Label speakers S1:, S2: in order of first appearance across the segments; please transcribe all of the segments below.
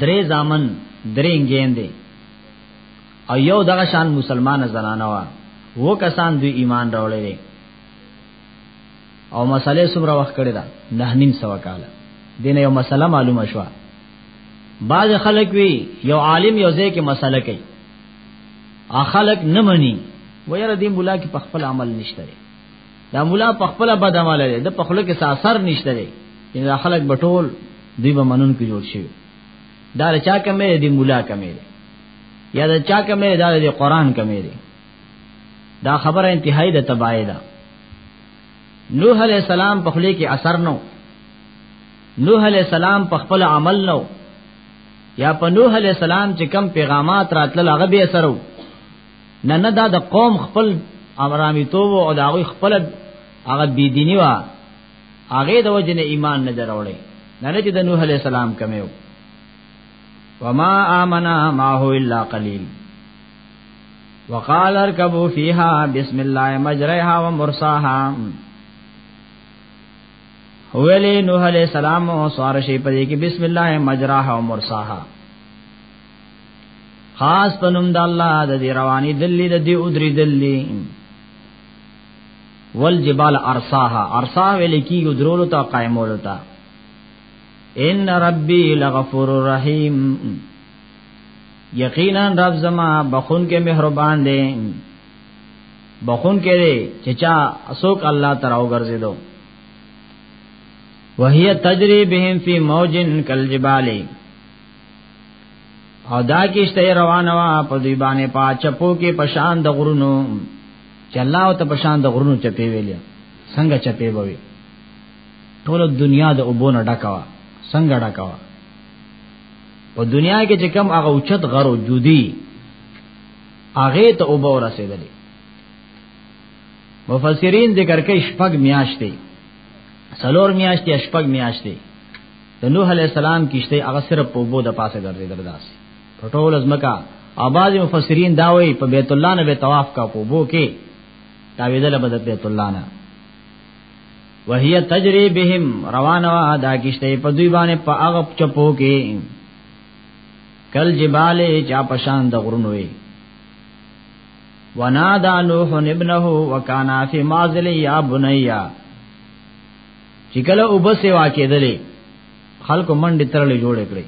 S1: درې زامن درې انګیندې او یو دغه شان مسلمان زنانه وا و کسان دوی ایمان راوړل او مسالې سمره وخت کړی دا نه نیم سو کاله دین یو مسله معلومه شو بعض خلک وی یو عالم یو ځای کې مسله کوي اخلق نه مني ويره دې مولا کې په خپل عمل نشته دا مولا په خپل بد عمل لري د په خپل کې ساسر نشته لري ان خلک بټول دی به منون کې جوړ شي دا چا کمه دی مولا کمه دی یا دا چا کمه دا دی قران کمه دی دا خبره انتهایی د تبعی ده نوح علیہ السلام په خلی کې اثر نو نوح علیہ السلام په خپل عمل نو یا په نوح علیہ السلام چې کم پیغامات راتلل هغه به اثر وو نه نه دا د قوم خپل امرامی توب او دا غوی خپل هغه بی دینی وا هغه د وجنه ایمان نه دروړي نه نه چې د نوح علی السلام کمه و وما امنا ما هو الا قليل وقال اركبوا فيها بسم الله مجريها ومرساها ویلی نوح علیہ السلام سوارشی پدې کې بسم الله مجراها ومرساها خاص پنوم د الله د دې رواني دلی د دې ادري دلی والجبال ارصاها ارصا ویل کی درولو تا قائمولو تا ان ربی لغفور رحیم یقینا رب زما بخون کې مهربان دی بخون کې دی چې چا اسوک الله تعالی وګرځیدو وهي تجري بهم في موج كالجبال او دا کیشته روانه وا په دوی باندې پا چپو کې پشان د غرونو چې الله او ته پشان د غرونو چپی ویلې څنګه چپی بوي ټول دنیا د اوبونه ډکوا څنګه ډکوا په دنیا کې چې کم هغه اوچت غرو جودي هغه ته اوبه ورسېدلې مفسرین ذکر کوي شپږ میاشتې سلور میاشتې شپږ میاشتې د نوح علی السلام کیشته هغه صرف په بو د پاسه ګرځیدل داس په ټول ازمکا او بعض مفسرین دا وایي په بیت الله نه به طواف کا په بو کې تاویدل به د بیت الله نه وهي تجري بهم روانه وا دا کیشته په دوی باندې په هغه چپو کې کل جبال چا پشان د غرونو وي ونادى نوح ابنه وكان في معزل يا بنيّا چې کله او بس یې واکېدلې خلکو منډې ترلې جوړ کړې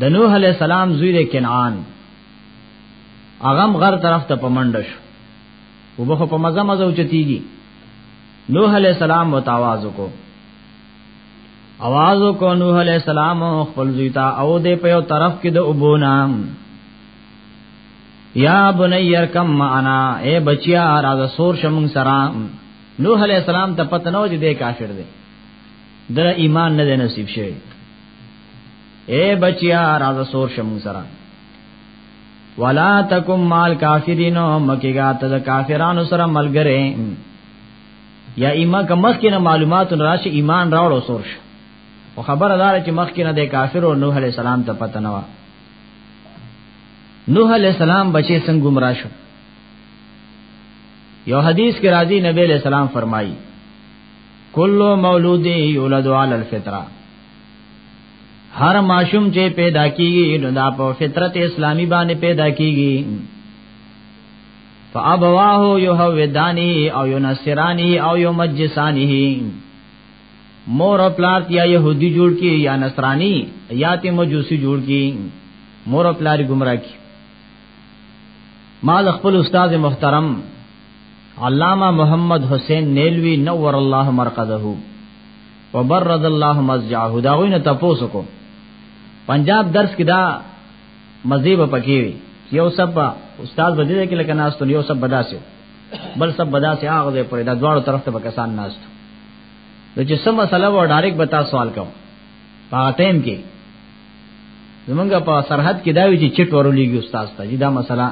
S1: د نوح علی السلام زوی د کنعان اغم غر طرف ته پمنډ شو وبخو په مزه مزه اوچتیږي نوح علیہ السلام متواز کو आवाज کو نوح علیہ السلام خپل زیتا او دې په یو طرف کې د ابو نام یا بنیر کم معنا اے بچیا راز سور شمون سرام نوح علی السلام ته پته نه و چې دې کافر دی در ایمان نه نصیب شوی اے بچیا راز سور شم سره ولا تکم مال کافرین مکیگا تد کافرانو سره ملګری یا ایمان که مخکې نه معلومات راشي ایمان راوړو سور شو او خبره دار چې مخکې نه د کافرو نوح علی السلام ته پته نه و نوح علی السلام بچي څنګه گمراه شو یو حدیث کې راځي نبی علیہ السلام فرمایي کلو مولود یولد علی الفطره هر ماشوم چې پیدا کیږي نو دا په فطرت اسلامی باندې پیدا کیږي فابواه یهودانی او ینصرانی او یمجسانی مور او پلار یا يهودي جوړ کی یا نصرانی یا ته مجوسی جوړ کی مور او پلار گمراه کی مال خپل استاد محترم علامہ محمد حسین نیلوی نور الله مرقده وبرد الله مزجعه دا غوینه تاسو کو پنجاب درس کې دا مزيبه پکې وي یو سب استاد بده کې لکه ناس ته یو سب بداسه بل سب بداسه هغه پر دا دواړو طرف ته کسان ناس ته چې سم مسله و ډایرک بتا سوال کوم په ټیم کې زمونږ په سرحد کې دا وی چې چټ ورولېږي استاد ته دا مسله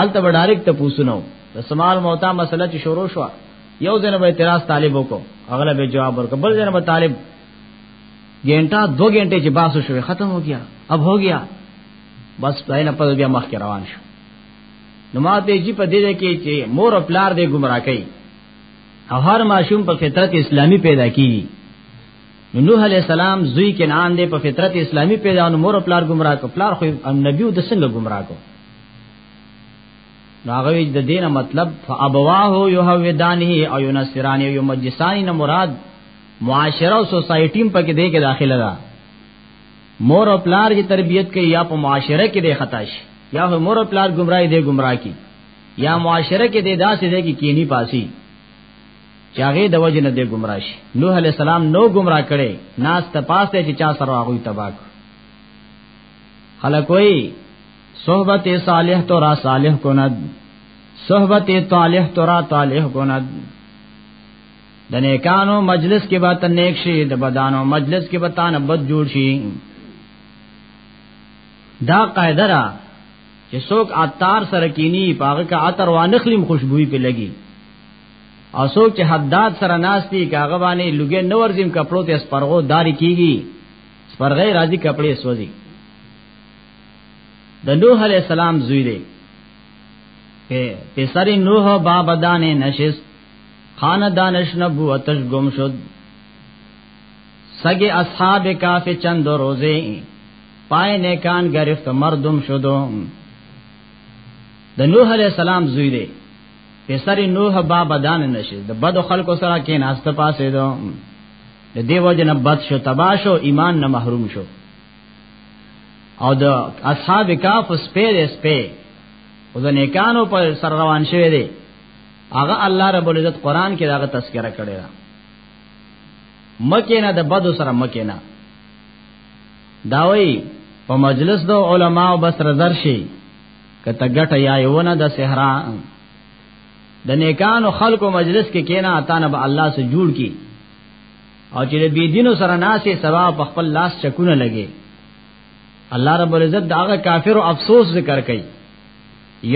S1: آلته به ډایرکټ ته پوښتنو د سمال موتا مسله چې شروع شو یو ځنه به اعتراض طالب وکړو اغله به جواب ورکړ بل ځنه به طالب ګنټه دو ګنټه چې باسو شوې ختم هو گیا اب هو گیا بس پای نه پد بیا مخ کې روان شو نو ما ته جی په دې کې چې مور او پلار دې گمراه کړي او هر ماشوم په فطرت اسلامی پیدا کیږي نو نوح علی السلام زوی کنعان دی په فطرت اسلامی پیدا نو مور پلار گمراه کو پلار خو نبیو د څنګه گمراه کو نو هغه د دینه مطلب فابواه یهودانه او ینصرانه او مجسانی نه مراد معاشره او سوسایټیم په کې دی کې داخله ده مور او پلار کی تربیت کې یا په معاشره کې دی خطا شي یا مور او پلار گمراهی دی گمراه کی یا معاشره کې دی داسې دی کې کینی پاسی چې هغه د وجه نه دی گمراه شي نوح علی السلام نو گمراه کړي ناس ته پاسه چې چا سره هغه تباک خلک وای صحبت صالح تو را صالح کند صحبت طالح تو را طالح کند د نیکانو مجلس کې به تن نیک شي د بدانو مجلس کې به تان بد جوړ شي دا قاعده را چې څوک عطار سره کینی پاګه کا عطر وانخلیم خوشبوئی په لګي او څوک چې حداد سره ناشتي کاغه باندې لګې نور زم کپړو ته سپرغو داری کیږي سپرغې راځي کپړې سوځي د نوح علی السلام زوی دی په سر نوح باب دانه نشست خان دانش نبوتش گم شد سگے اصحاب کاف چند روزے پائے نیکان گرفت مردم شدو د نوح علیہ السلام زوی دی په سر نوح با بدان نشي د بد خلکو سره کې ناست پاسې دو د دیو جن بد شو تبا شو ایمان نه محروم شو او د اصحاب کاف سپیر سپیر او د نیکانو پر سر روان شوی دی هغه الله رب العزت قران کې داغه تذکرہ کړی دا مکه نه د بد سره مکه نه داوی په مجلس د علماو بس رزر شي کته ګټه یا یونه د صحرا د نیکانو خلکو مجلس کې کینا اتانه به الله سره جوړ کی او چې د بی دینو سره ناسې سبا په خپل لاس چکونه لګي الله رب العزت داغه کافر او افسوس ذکر کوي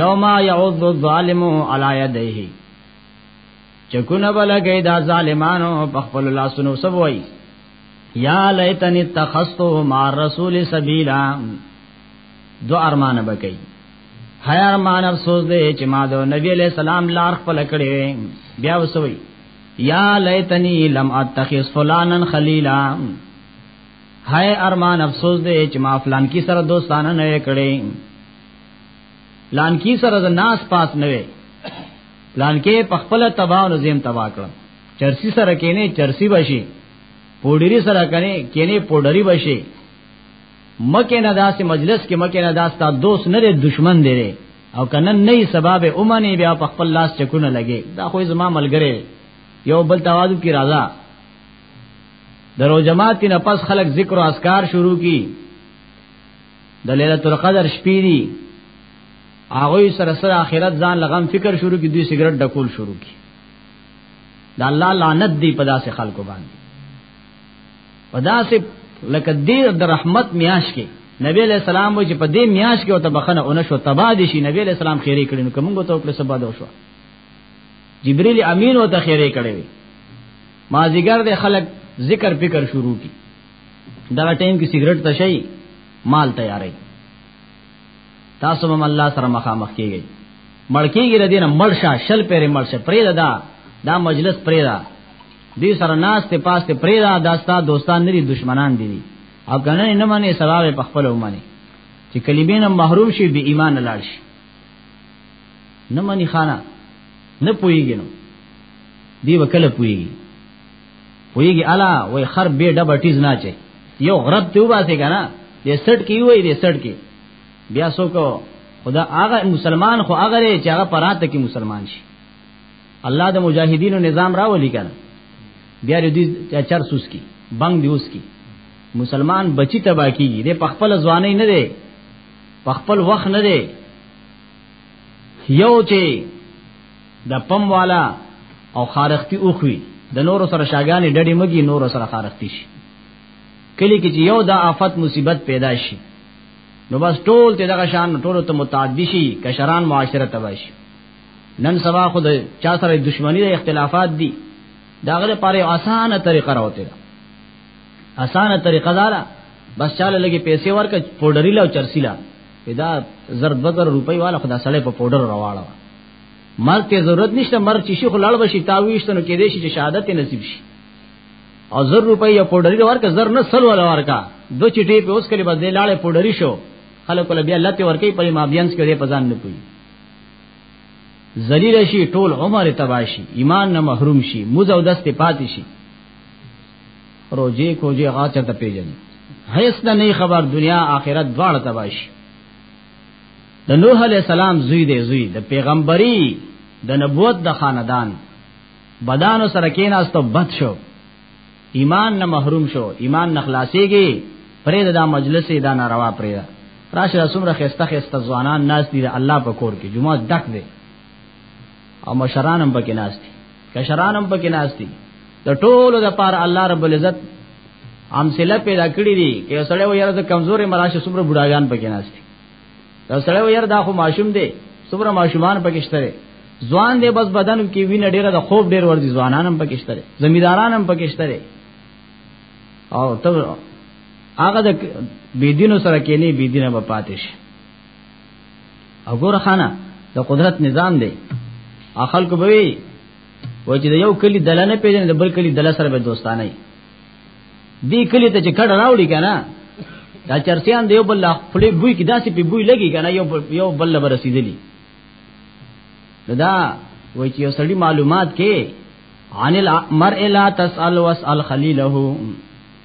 S1: یوم یعض الظالم علی یدیه چکونه بلګی دا ظالمانو په خپل لاسونو سبوي یا لیتنی تخستو مع رسول سبیلا دو ارمان به کوي هر ارمان افسوس دی چې ما د نبی علیہ السلام لار خپل کړې بیا وسوي یا لیتنی لم اتخذ فلانا خلیلا هاي ارمان افسوس دی چې ما فلان کی سره دوستانه نه کړې لان کی سره د ناس پاس نه وي لان کې په خپل تباہ او زم تباہ کړم چرسی سره کینه چرسی بشي پوډری سره کنه کینه پوډری بشي مکه نه داسې مجلس کې مکه نه داستا دوست نه دی دشمن دی او کنه نه سبب اومنه بیا په خپل لاس چکونه لګي دا خو زما ملګری یو بل توازو کی راضا درو جماعت نه پس خلق ذکر او اذکار شروع کی د ليله القدر شپې دي هغه سره سره اخرت ځان لغم فکر شروع کی دوی سیګریټ ډکول شروع کی دا الله لعنت دی په داسې خلکو باندې پدا سي لکه دې د رحمت میاش کې نبی علیہ السلام چې په دې میاش کې او ته بخنه اون شو تبا دي شي نبی علیہ السلام خیره کړي نو کومه ته په سبا دا شو جبرئیل امین او ته خیره کړي ما زیګر د خلک ذکر فکر شروع کی دا ټیم کې سیګریټ تشي مال تیارې تاسو هم الله سره مخامخ کیږئ مړکیږي ردی نه مړشه شل پیره مړشه پرې دا دا مجلس پرې دا دې سره ناس ته پاس ته پرې دا داستا دوستان نه دي دشمنان دي او کنه نه معنی سزا په خپل ومني چې کلمې نه محروم شي به ایمان لاړ شي نه معنی خانه نه پويږي نو دی وکړه پويږي ویږي الا وای خر به ډبه ټیز نه چي یو غرب ته وباسي کنه دې سټ کی وای دې سټ کی بیا سوکو خدا هغه مسلمان خو هغه لري چې هغه پراته کې مسلمان شي الله د مجاهدینو نظام راولي کنه بیا دې چر سوس کی بنګ دی اوس کی مسلمان بچی تبا کیږي د پخپل ځواني نه دی پخپل وخت نه دی یو چې د پم والا او خارختی اوخوي د نور سره شاګانې ډډې مګي نور سره خارختی شي کلی کې چې یو د آفت مصیبت پیدا شي نو بس ټول ته دغه شان ټول ته متعدی شي کشران معاشره تباش نن سبا خو د چا سره دښمنی د اختلافات دي داغه لپاره اسانه طریقه راوته ده اسانه طریقه دارا بس چاله لګي پیسې ورکړه پودری لا او چرسی لا دا زرد بزر روپۍ والا خدا سړی په پودر رواړه مرګ ته ضرورت نشته مرګ چې شي خو لړ بشي تاويشت نو کې دې شي چې شهادت نصیب شي او زر روپۍ یا پودري ورکه زر نه سل ولا ورکا دو چټي په اوس کلی بس دې لاړې پودري شو خلک ول بیا لته ورکې په ما بیانس کې دې پزان نه کوي ذلیل شي ټول عمر تباشي ایمان نه محروم شي مزه او دست پاتې شي روجي کوجي هغه چرته پیژني هیڅ د نه خبر دنیا آخرت دواړه تباش د نوح علی السلام زوی دی زوی د پیغمبري د نبوت د خاندان بدانو سره کیناستو بد شو ایمان نه محروم شو ایمان نه خلاصيږي پرې دا مجلس دا ناروا پرې دا راشه سمره خسته خسته ځوانان ناس دي الله په کور کې جمعه ډک دي او مشران هم پکې ناس دي کشران هم پکې ناشتي د ټولو د پار الله رب العزت امثله پیدا کړی دي کې سړی و یاره د کمزورې مراشه څومره بډاګان پکې ناشتي دا سړی و یاره دا خو ماشوم دی څومره ماشومان پکې شته ځوان دی بس بدن کې وینه ډیره د خوب ډیر ور دي ځوانان هم پکې شته زمیداران هم پکې شته او ته هغه د بيدینو سره کې نه بيدینه به پاتې شي او ګور خانه د قدرت نظام دی اخل کو بوي و چې یو کلی دله نه پیژنې د بل کلی دله سره به دوستانه وي دی کلی ته چې کډه راوړي کنه دا چرسیان دی یو بل خپل بوی کې داسې په بوی لګي کنه یو یو بل لبر رسیدلی دا و چې یو سړی معلومات کې عن المرء لا تسأل واسأل خليله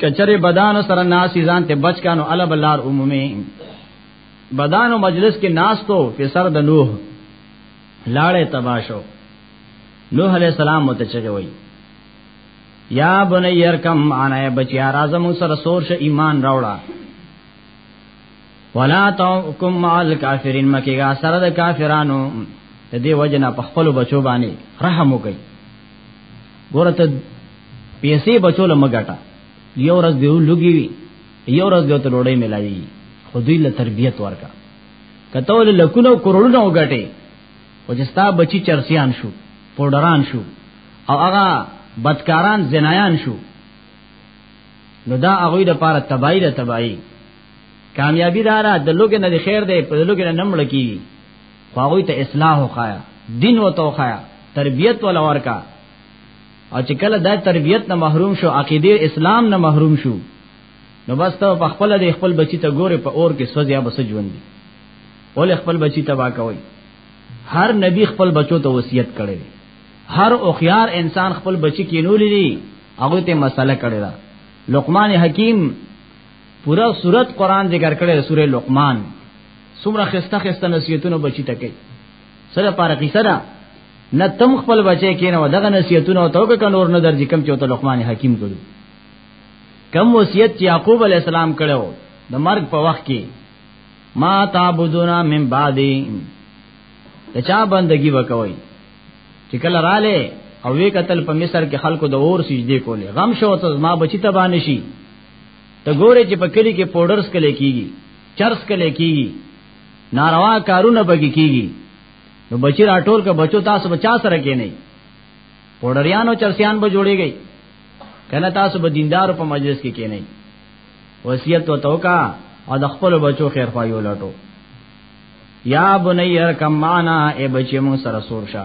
S1: کچره بدان سره ناس ځان ته بچ کانو ال بلار عمومي بدان او مجلس کې ناس تو په سر د نوح لاړې تباشو نوح علی السلام مت چګه وای یا بنیر کم انا بچیا راځم سره سور ش ایمان راوړه ولا تاکم مع الکافرین مکیګا سره د کافرانو د دې وجنه په خپل بچو باندې رحم وکي ګورته پیسې بچو لمګټا یو ورځ دیو لګي وی یو ورځ دیو ته ډوډۍ ملاوي خو دوی له تربیت ورکا کته ول لکونو کرولونه وګټي او چې ستا بچی چرسیان شو پودران شو او هغه بدکاران زنایان شو نو دا هغه د پاره تباہی ده تباہی کامیابی دارا د لوګ نه دی خیر دی په لوګ نه نمړ کی خواوی ته اصلاح وخایا دین و تو خایا تربیت ولا ورکا او چې کله د تربیت نه محروم شو عقیده اسلام نه محروم شو نو بس ته په خپل د خپل بچی ته ګوره په اور کې سوځیا بس ژوند دی ول خپل بچی تبا کوي هر نبی خپل بچو ته وصیت کړي هر اوخيار انسان خپل بچی کې نولې دي هغه ته مسله کړي دا لقمان حکیم پورا سورت قران ذکر کړي سوره لقمان سمره خسته خسته نصیحتونه بچی تکي سره پار قصه ده نه تم خپل بچي کینو دغه نصیحتونه او توګه کنور نه درځي کم چې ته لقمان حکیم کړو کم وصیت چې یعقوب علی السلام کړو د مرګ په وخت کې ما تعبدون من بعدی ته چا بندگی وکوي چې کله رااله او وی قتل په مصر کې خلکو د اور سجدي کولې غم شو ته ما بچی تبانشي ته ګوره چې په کلی کې پودرز کله کیږي چرس کله کیږي ناروا کارونه بګی کیږي نو بچی راټول ک بچو تاسو بچا سره کې نه پودریانو چرسیان به جوړیږي کنه تاسو به دیندار په مجلس کې کې نه وصیت و توکا او د خپل بچو خیر خوایو لټو یا بنیر کمانا ای بچی مون سره سور شه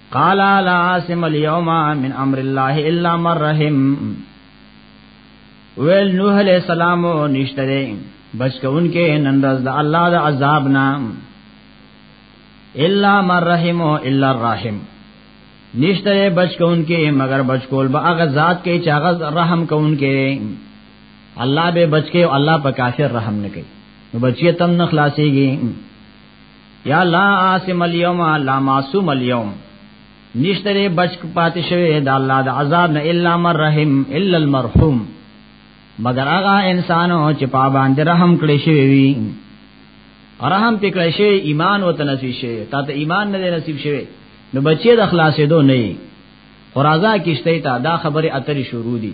S1: قال لا عاصم اليوم من امر الله الا من رحم ویل نوح علیہ السلام نشته دی بچ کون کې نن ورځ د الله د عذاب نام الا من رحم الا الرحیم نشته بچ کون کې مگر بچ کول به هغه ذات کې چې هغه رحم کون کې الله به بچ کې او الله په کافر رحم نه کوي نو بچی تم نه خلاصيږي یا لا عاصم اليوم لا معصوم اليوم نشتره بچ پات شوی د الله د عذاب نه الا من رحم الا المرحوم مگر هغه انسانو چې په باندې رحم کړی شوی وي رحم پکړی شوی ایمان وته نصیب شوی تا ته ایمان نه نصیب شوی نو بچی د خلاصې دو نه قرازه کیشته تا دا خبره اترې شروع دي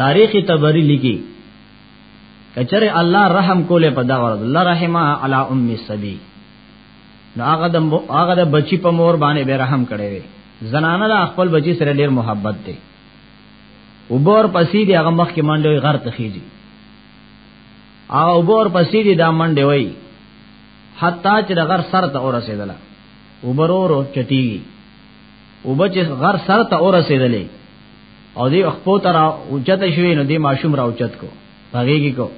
S1: تاریخ تبری لګي کچره الله رحم کوله په دا ورځ الله رحمه علی ام السبی نو هغه د هغه د بچی په مور باندې به رحم کړي وي زنانه د خپل بچی سره ډیر محبت دی وبور پسې دی هغه مخ کې منډوي غر ته خيږي او وبور پسې دی دا منډه وای حتی چې د غر سر ته ورسېدله وبرورو چټي او بچ غر سر ته اور رسیدلې او دی خپل تر اوچت شوی نو دی ماشوم را اوچت کو هغهږي کو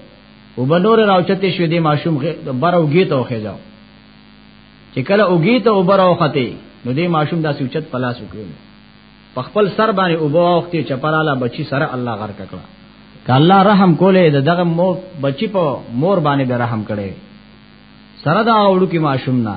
S1: او بنور را اوچت شوی دی ماشوم بر اوږي ته وخه جاو چې کله اوږي ته وبر اوخته نو دی ماشوم داسې اوچت پلاس وکړي په خپل سر باندې او بوخته چپراله بچی سره الله غرق کړه ک الله رحم کولې د دغه مو بچی په مور باندې به رحم کړي سره دا وړو کې ماشوم نه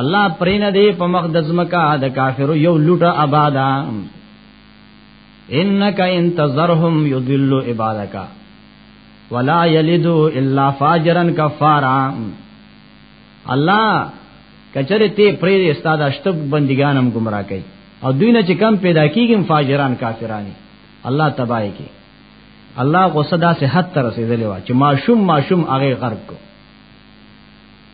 S1: الله پرین دی په مخ د زمکا د کافرو یو لوټه آبادا انک انتظرهم یضل عبادک ولا یلدو الا فاجرا کفارا الله کچره ته پرې استاد اشتب بندګانم گمراه کوي او دوی نه چې کم پیدا کیږي فاجران کافرانی الله تبای کی الله غصه دا صحت تر رسیدلې وا چې ماشوم ماشوم هغه غرق کو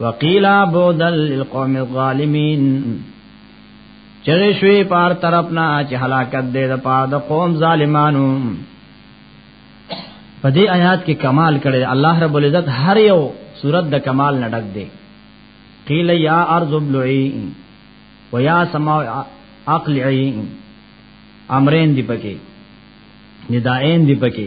S1: وقیلا بودل للقوم الظالمین چغې شوې پار طرف نه چې هلاکت دې د پاره د قوم ظالمانو په دې آیات کې کمال کړي الله رب العزت هر یو صورت د کمال نه ډک دی قیل یا ارض ابلعی و یا سما اقلعی امرین دی پکې ندائین دی پکې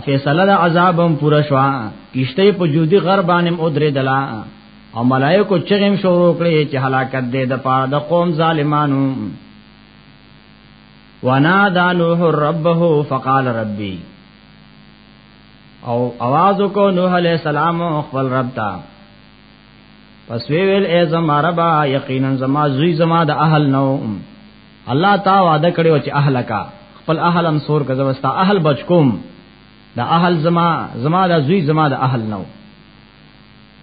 S1: افیصله د عذابم پورا شوا کشته په جودي غربانم او درې دلا او ملائکو چغم شروع کړي چې هلاکت دې د پاره د قوم ظالمانو ونا دانوه ربه فقال ربي او आवाज کو نوح علیہ السلام خپل رب ته پس وی ویل ای زما ربا یقینا زما زوی زما د اهل نو الله تا وعده کړو چې اهلکا خپل اهل هم سور کزه وستا اهل بچکوم دا اهل زما زما دا زوی زما دا اهل نو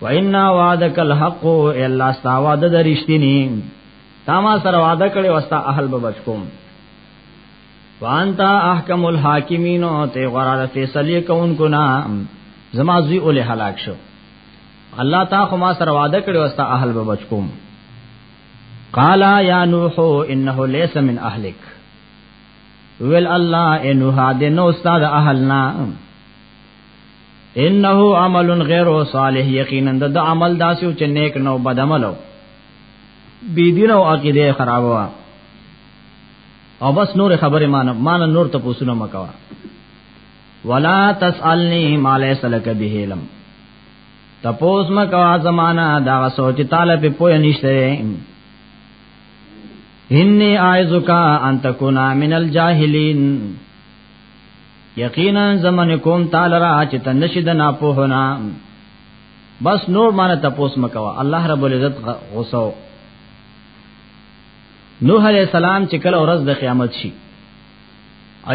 S1: وإنا وعدك الحق الا استا وعده درشتنی تا ما سره وعده کړی وستا اهل به بچکوم وانتا احکم الحاکمین او ته غرار فیصله کوونکو نا زما زوی اول هلاک شو الله تا خو ما سره وعده کړی وستا اهل به بچکوم قالا یا نوح انه ليس من اهلک ویل الله انه د نو استاد اهلنا انه عمل غیر صالح یقینا د عمل داسو چې نیک نو بد عملو بی دین او عقیده خرابوا او بس نور خبره مان مان نور ته پوسونه مکوا ولا تسالنی ما ليس لك به علم تپوس ما کوا زمانہ دا سوچ تعالی په پوی نشته انی اعذکا ان تکونا من الجاهلین یقینا زمن کوم تعالی را چې تنشد نه پوهنا بس نور مان تپوس مکوا الله رب العزت غوسو نوح علیہ السلام چې کله ورځ د قیامت شي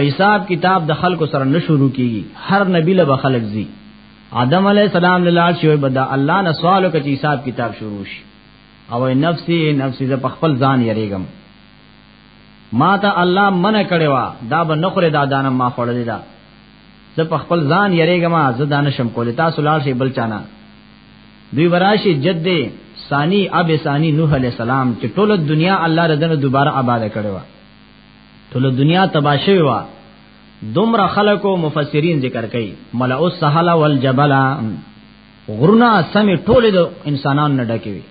S1: ایصاب کتاب د خلکو سره نشورو کیږي هر نبی له خلک زی آدم علی السلام لاله شوی بدا الله نه سوال وکړي حساب کتاب شروع شي او نفسي نفسي ز خپل ځان یریګم ما ته الله منع کړي وا دا به نخره دا دانه ما خړلې دا زه په خپل ځان یریګم زه دانه شم کولې تاسو لار شي بل چانا دوی براشي جد ثانی اب ثانی نوح علی السلام چې ټول دنیا الله ردنه دوباره آباد کړي وا ټول دنیا تباہ شوی وا دومره خلکو مفسرین ذکر کوي ملأ السهل والجبل غرونه سم ټوله د انسانانو نه ډکوي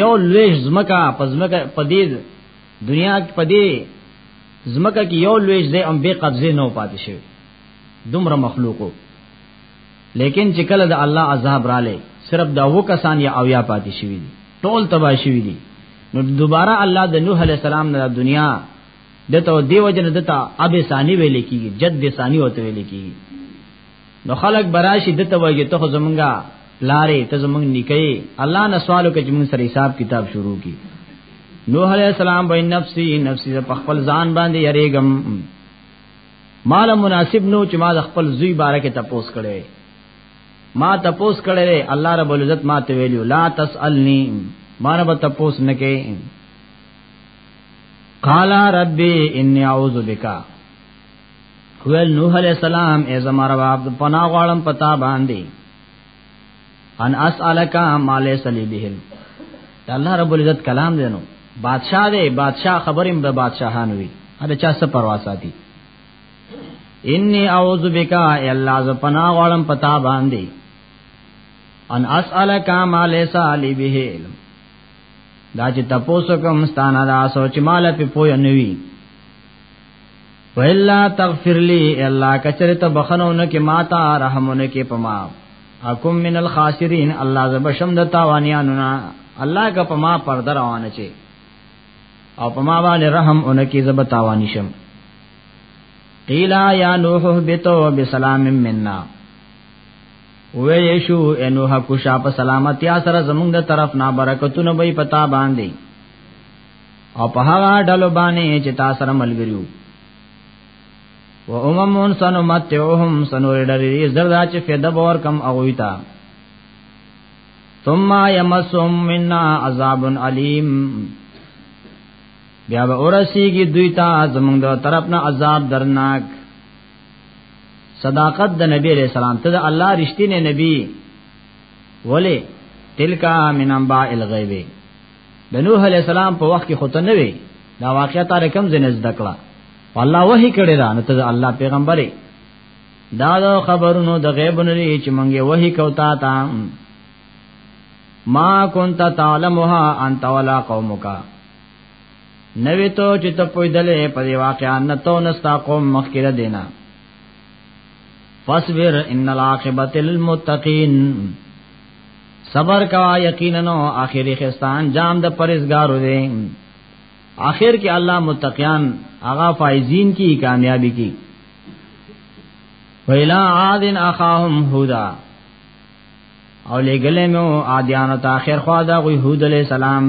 S1: یو لوی زمکا پزمکا پدې دنیا کې پدې زمکا کې یو لوی ځای هم به قبضه نه پاتې شي دومره مخلوقو لیکن چې کله د الله عذاب رااله صرف دا و کسان یا اویا پاتې شوی دي ټول تباہ شوی دي نو دوباره الله د نوح علی السلام نه دنیا دته دیو جن دته اب ثانی ویل کیږي جد ثانی وته ویل کیږي نو خلق براشي دته وایي ته زمونږه لارې ته زمونږ نکي الله نه سوالو کې زمونږ سره حساب کتاب شروع کی نوح علیہ السلام بین نفسی نفسی ز خپل ځان باندې یریګم مال مناسب نو چې ما خپل زوی باره کې تپوس کړي ما تپوس کړي الله رب العزت ما ته ویلو لا تسالنی ما نه تپوس نه کې قال ربي اني اعوذ بك ویل نوح علیہ السلام ای زماره عبد پنا غړم پتا باندې ان اسالک مال سلی بهم الله رب العزت کلام دینو بادشاہ دی بادشاہ خبرم به بادشاہان وی دا چا څه پروا ساتي انی اعوذ بک ای الله ز پنا غړم پتا باندې ان اسالک مال سلی بهم دا چې تاسو کوم ستانه دا سوچ مال په پوی نه وی ویلا تغفر لی الله کچره ته بخنونه کې ماتا رحمونه کې پما حکم من الخاسرین الله زبشم د تاوانیانو نه الله کا پما پر دروانه چي او پما باندې رحم اونکي زب تاوانی شم قیلا یا نوح بتو بسلام مننا ویلې شو انو حق شا په سلامتی سره زمونږ د طرف نه برکتونه به پتا باندې او په هغه ډلو باندې چې تا سره ملګریو و اممون سنو متعوهم سنو ردری زردا چه فیده بور کم اغوی تا ثم یمسهم مننا عذاب علیم بیا به اورسیږي دوی ته زمونږ د طرف نه عذاب درناک صداقت د نبی علیہ السلام ته د الله رښتینه نبی ولی تلکا من انباء الغیب د نوح علیہ السلام په وخت کې خطر نه وی دا واقعیا تاره کم زنه زده کړه الله وਹੀ کړی دا نو ته الله پیغمبري دا د خبرونو د غیب نه لري چې مونږه وਹੀ کوتا تا ما كنت تعلمها انت ولا قومك نوی ته چې ته پویدلې په دی واقعا نه تو نستا قوم مخکره دینا فاصبر ان العاقبت للمتقین صبر کوا یقینا اخیری خستان جام د پرزګارو دی اخر کې الله متقیان هغه فائزین کی کامیابی کی ویلا عاد اخاهم هودا او لګلې مو عادیانو ته اخر خوا دا غوی هود علی السلام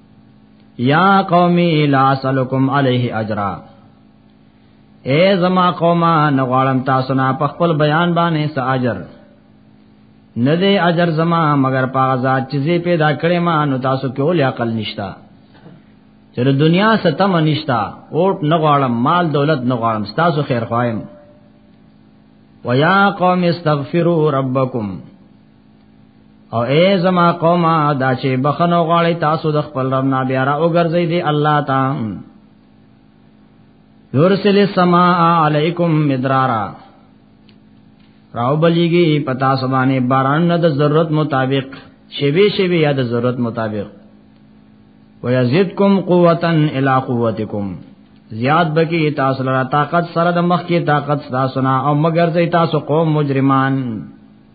S1: یا قومی لا سلکم علیه اجرا اے زما قوما نغوالم تاسو نه په خپل بیان باندې س اجر نه دې اجر زما مگر په ذات چیزې پیدا کړې ما نو تاسو کې ول عقل نشتا چې د دنیا ستم نشتا اوټ نه غواړم مال دولت نه غواړم تاسو خیر خوایم ویا قوم استغفروا ربکم او اے زما قومه دا چې بخنو غواړي تاسو د خپل رب نه بیا را وګرځي دی الله تا یورسل السما علیکم مدرارا راو بلیږي پتا سبانه باران نه د ضرورت مطابق شوی شوی یا د ضرورت مطابق ويزيدكم قوتا الى قوتكم زیاد بکی تاسو لرا طاقت سره د مخ کی طاقت تاسو نه او مگر زی تاسو قوم مجرمان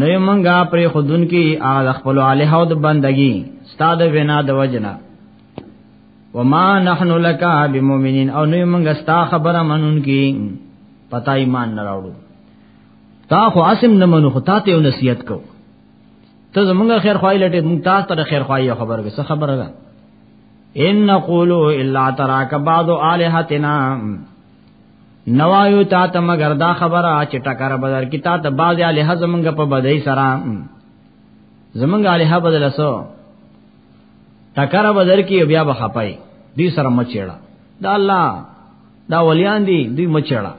S1: نو منګه پر خودن کې اغه خپل الہ او د بندګي ستاد وینا د وجنا وما نحن لك بمؤمنين او نو منګه ستا خبره منون کې پتا ایمان نه راوړو تا خو اسم نه منو خو تا ته نصیحت کو ته زمونږ خیر خوای لټه مونږ تاسو ته خیر خوای خبره کې څه خبره ده ان نقولو الا تراک بعض الہتنا نوایو تا ته مگر دا خبره چې ټکر بدر کی تا ته باز علی حزمنګ په بدای سره زمنګ علی ها بدل سو ټکر بدر کی بیا به خپای دی سره مچېړه دا الله دا ولیان دی دی مچېړه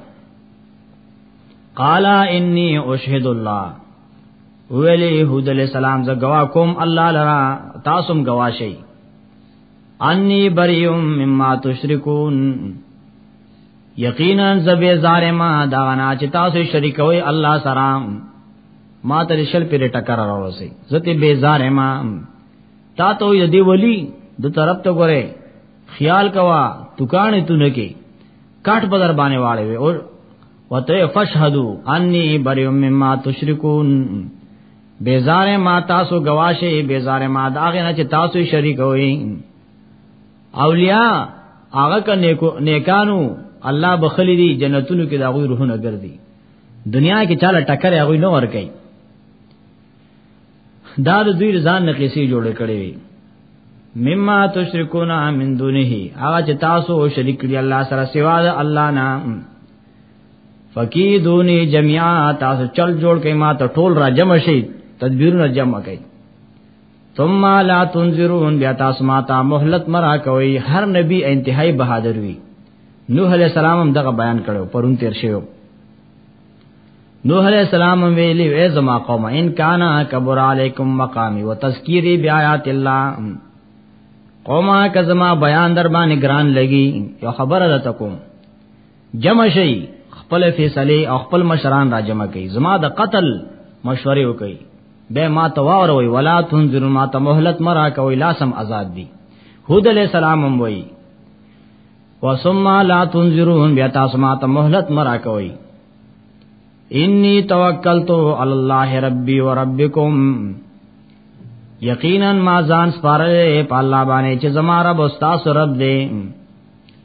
S1: قالا انی اشهد الله ویلی یهود علیہ السلام ز گوا کوم الله لرا تاسو گوا شئ انی بریوم مما تشرکون یقینا زبی زارما دا نه چې تاسو شریکوي الله سره ما تر شل پر ټکر راوسی زته بی زارما تا ته یو دی ولی د طرف ته ګوره خیال کوا دکان ته نه کې کاټ بدر باندې واړې وي او وته فشهدو انی بریوم مما تشرکون بیزار ما تاسو گواشه بیزار ما داغه نه چې تاسو شریک وئ اولیاء هغه ک نیکو نیکانو الله بخلی دی جنتونو کې دا غوی روحونه ګرځي دنیا کې چاله ټکر هغه نه ور کوي دا د دوی ځان نه قصې جوړ کړي وي مما تشرکون من دونه هغه چې تاسو شریک کړي الله سره سوا د الله نه فکیدونی جميعا تاسو چل جوړ کئ ما ته ټول را جمع شي تدبیرونه جمع کئ ثم لا تنذرون بیا تاسو ما ته مهلت مرا کوي هر نبی انتهائی بهادر وی نوح علیہ السلام هم دغه بیان کړو پرون تیر شوی نوح علیہ السلام ویلی وې زما قوم ان کانا کبر علیکم مقامی وتذکیری بیاات الله قومه کزما بیان در باندې ګران لګي یو خبره ده تکوم جمع شي خپل فیصله او خپل مشران را جمع کړي زما د قتل مشورې وکړي به ما تواور وي ولا تنذر ما ته مهلت مرا کوي لاسم آزاد دي هود علیہ السلام هم وي وسما لا تنذرون بیا تاسو ما ته مهلت مرا کوي انی توکلت علی الله ربی و ربکم یقینا ما ځان سپارلې په الله باندې چې زما رب او تاسو رب دې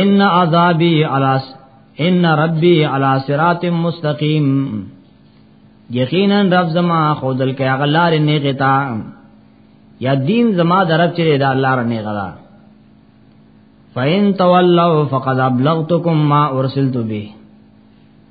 S1: ان عذابی علی ان ربی علی صراط مستقیم یقینا رب زما خودل کې اغلار نه غتا یا دین زما درب چې دا الله رنه غلا فین تولوا فقد ابلغتکم ما ارسلت به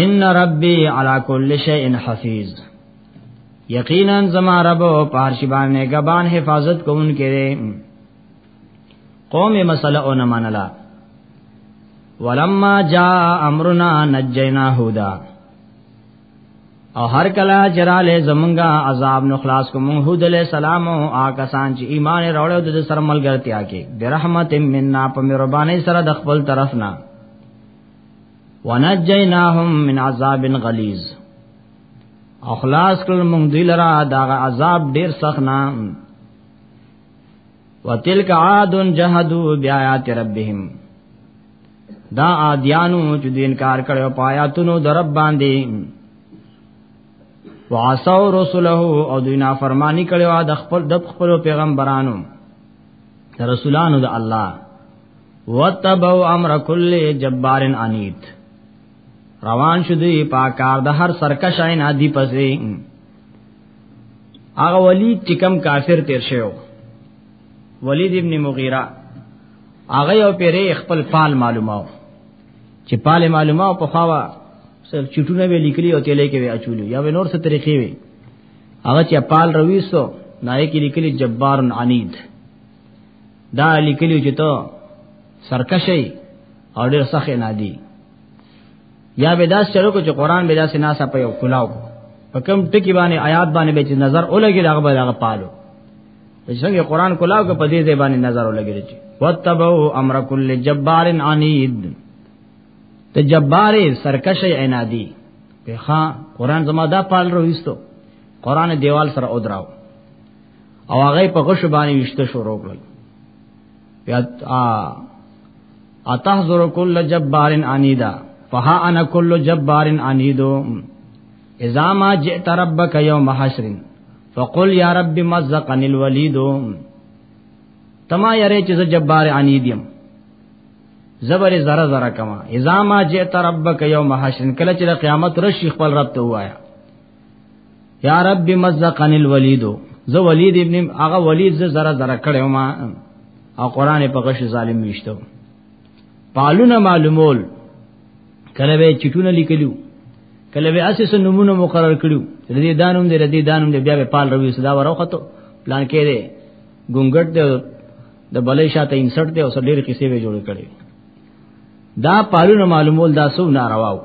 S1: ان ربي على كل شيء حفيظ یقینا زما رب او پارشی باندې غبان حفاظت کوون کړي قوم مسله او نه منلا ولما جاء امرنا نجینا هودا او هر کله جراله زمونږه عذاب نو خلاص کوم هود علیہ السلام او آکسان چې ایمان راوړل د سر ملګرتیا کې برحمت مننا په مهرباني سره د خپل طرفنا ونجیناهم من عذاب غلیظ او خلاص کړل موږ دوی لرا دا عذاب ډیر سخت نه وتلک عاد جهدوا بیاات ربهم دا عادیانو چې دین کار کړو پایاتونو درب باندې وعصوا رسله او دوی نافرمانی کړو د خپل د خپل پیغمبرانو رسولانو د الله وتبو امر کل جبار انیت روان شو دی پاکار د هر سرکش عین ادی پسې هغه ولی چې کم کافر تیر شو ولید ابن مغیره هغه یو پیری خپل فال معلوماو چې پال معلوماو په خوا سر چټونه به لیکلی او تیلې کې وی اچولی یا به نور څه طریقې وی هغه چې پال رويسو نای کې لیکلی جبار عنید دا لیکلی چې ته سرکشي او ډېر سخت نه دی یا به داس چلو کو چې قران به داس نه سپه یو کلاو په کوم ټکی باندې آیات باندې به چې نظر اولګي دغه به دغه پالو چې څنګه قران کلاو کو په دې ځای باندې نظر اولګي چې وتبو امر کل جبار عنید ته جبار سرکش عنادی په ها قران زما دا پال رويستو قران دیوال سره اودراو او هغه په غش باندې وشته شروع کړل یا اتحذر کل جبار عنیدا فها انا کل جبار عنیدو اذا ما جئت ربك يوم حشر فقل يا رب مزقني الوليد تما یری چې جبار عنید يم زبر زره زره کما اذا ما جئت ربك يوم حشر کله چې قیامت رشي خپل رب ته وایا یا رب مزقن الولید زه ولید ابن هغه ولید زه زره زره کړو ما او قران په غش ظالم میشتو پالونه معلومول کله به چټونه لیکلو کله به اساس نمونه مقرر کړو ردی دانوم دې ردی دانوم دې بیا به پال روي صدا وروخته پلان کې دې ګونګټ دې د بلې شاته انسرټ دې او سر ډېر کیسې به جوړ کړي دا پالونه معلومول دا سو نارواو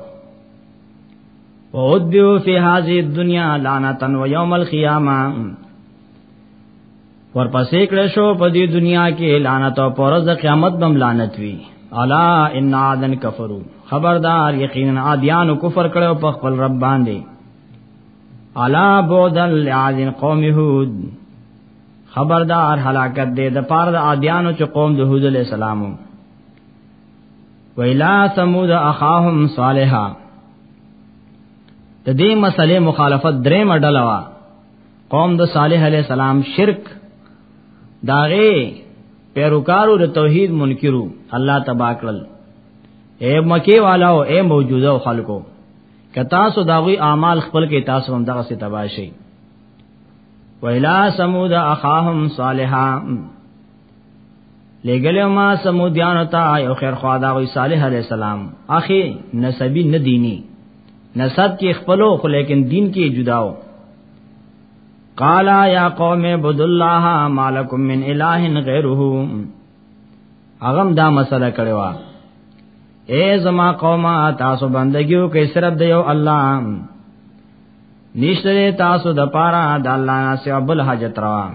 S1: وعدوا فی هذه الدنيا لعنتا ويوم القيامه ورپسې کړه شو په دې دنیا کې لعنت او پرز د قیامت بم لعنت وی الا ان عادن کفرو خبردار یقینا عادیان کفر کړو په خپل رب باندې الا بودل لعادن قوم هود خبردار هلاکت دې د پاره د عادیانو چې قوم د هود علی السلامو ویلا ثمود اخاهم صالحا د دې مسلې مخالفت درې مډل وا قوم د صالح علی السلام شرک داغه پیروکارو د توحید منکرو الله تبا کړل اے مکی والاو اے موجوده خلکو کتا سو داوی اعمال خپل کې تاسو هم دغه څه تباشي ویلا سمود اخاهم صالحا لګلو ما سمودیان تا یو خیر خوا دا وی صالح علی السلام اخی نسبی نه دینی نسب کې خپلو خو لیکن دین کې جداو قالا یا قوم عبد الله مالکم من اله غیره اغم دا مسله کړي وا اے زما قومه تاسو بندگیو کې صرف د یو الله نشته تاسو د پاره د الله نه سیابل حاجت روان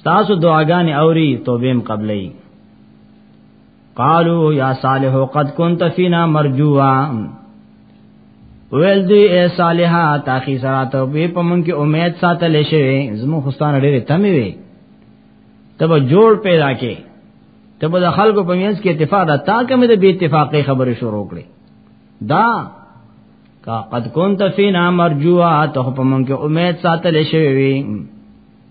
S1: ستاسو دعاګانې اوري توبېم قبلې قالو یا صالح قد كنت فينا مرجوا ویل دی اے صالحا تاخی سره ته به پمن کې امید ساتل شي زمو خستان ډېر تمې وي تب جوړ پیدا کې تب د خلکو په مینس کې اتفاق ده تا کومه د بی اتفاقی خبره شروع کړي دا کا قد كنت فينا مرجوا ته پمن کې امید ساتل شي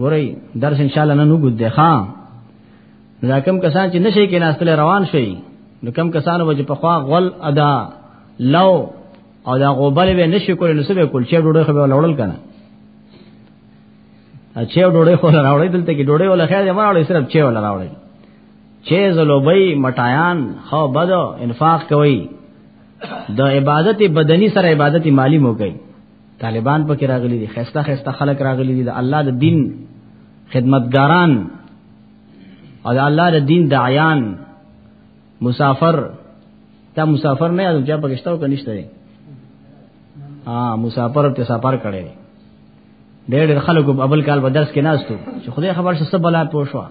S1: ګورئ درس ان شاء الله نن وګد ده ها دا کم کسان چې نشي کې ناستل روان شي نو کم کسان وځ په خوا غول ادا لو او دا غوبل به نشي کول نو سبه کول چې ډوډۍ خو به لوړل کنه چې ډوډۍ خو راوړې دلته کې ډوډۍ ولا خیر ما راوړې صرف چې ولا راوړې چې زلوبي مټایان خو بد انفاق کوي د عبادت بدني سره عبادت مالی مو کوي طالبان پکې راغلي دي خسته خسته خلک راغلي دي د الله د دین خدمتګاران او د الله د دین دعیان مسافر تا مسافر نه یادو چې پکشته او کنيشته دي ها مسافر ته سفر کړي ډېر خلکو ابل کال په درس کې ناستو چې خدای خبر څه بلا پوښوا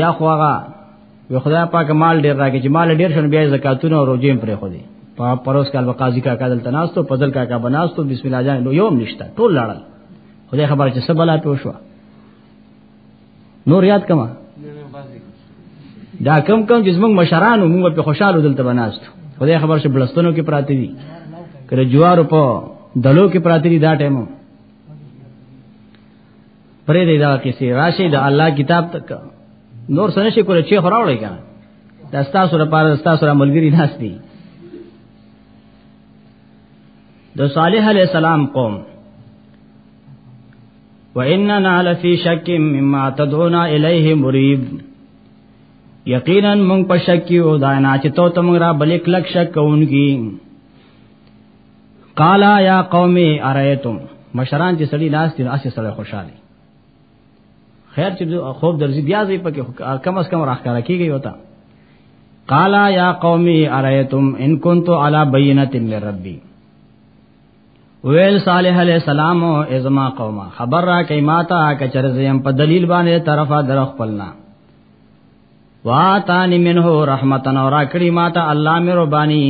S1: یا خو هغه وی خدای پاک مال ډیر راکې چې مال ډیر شون بیا زکاتونه او روزې پرې خو دي په پروس کال وقاضي کا کادل تناستو فضل کا کا بناستو بسم الله جان یو نشتا ټول لاړل خدای خبر چې سب بلا پوه شو نور یاد کما دا کم کم چې موږ مشرانو موږ په خوشاله دلته بناستو خدای خبر چې بلستانو کې پراته دي کړه جوار په دلو کې پراته دي دا ټیمو پرې دی دا کیسه راشي د الله کتاب تک نور سره شي کولای چې خراوړی کنه دا ستاسو لپاره ستاسو را ملګری ناس دي د صالح علی السلام قوم واننا لفی شک مما تدعونا الیه مریب یقینا مونږ په شک کې او دا نه چې تو تم را بلک لک شک کوونکی قالا یا قوم ارایتم مشران چې سړی لاس دین اسې سره خوشاله خیر چې خوب درځي بیا ځي پکې کم اس کم راخاره کیږي وتا قالا یا قوم ارایتم ان کنت علی بینه من ربی ویل صالح علیہ السلام او ازما قومه خبر را کای ماتا کچر زیم په دلیل باندې طرفه در خپلنا واتانی منه رحمتن اور اکړی ماته الله مې ربانی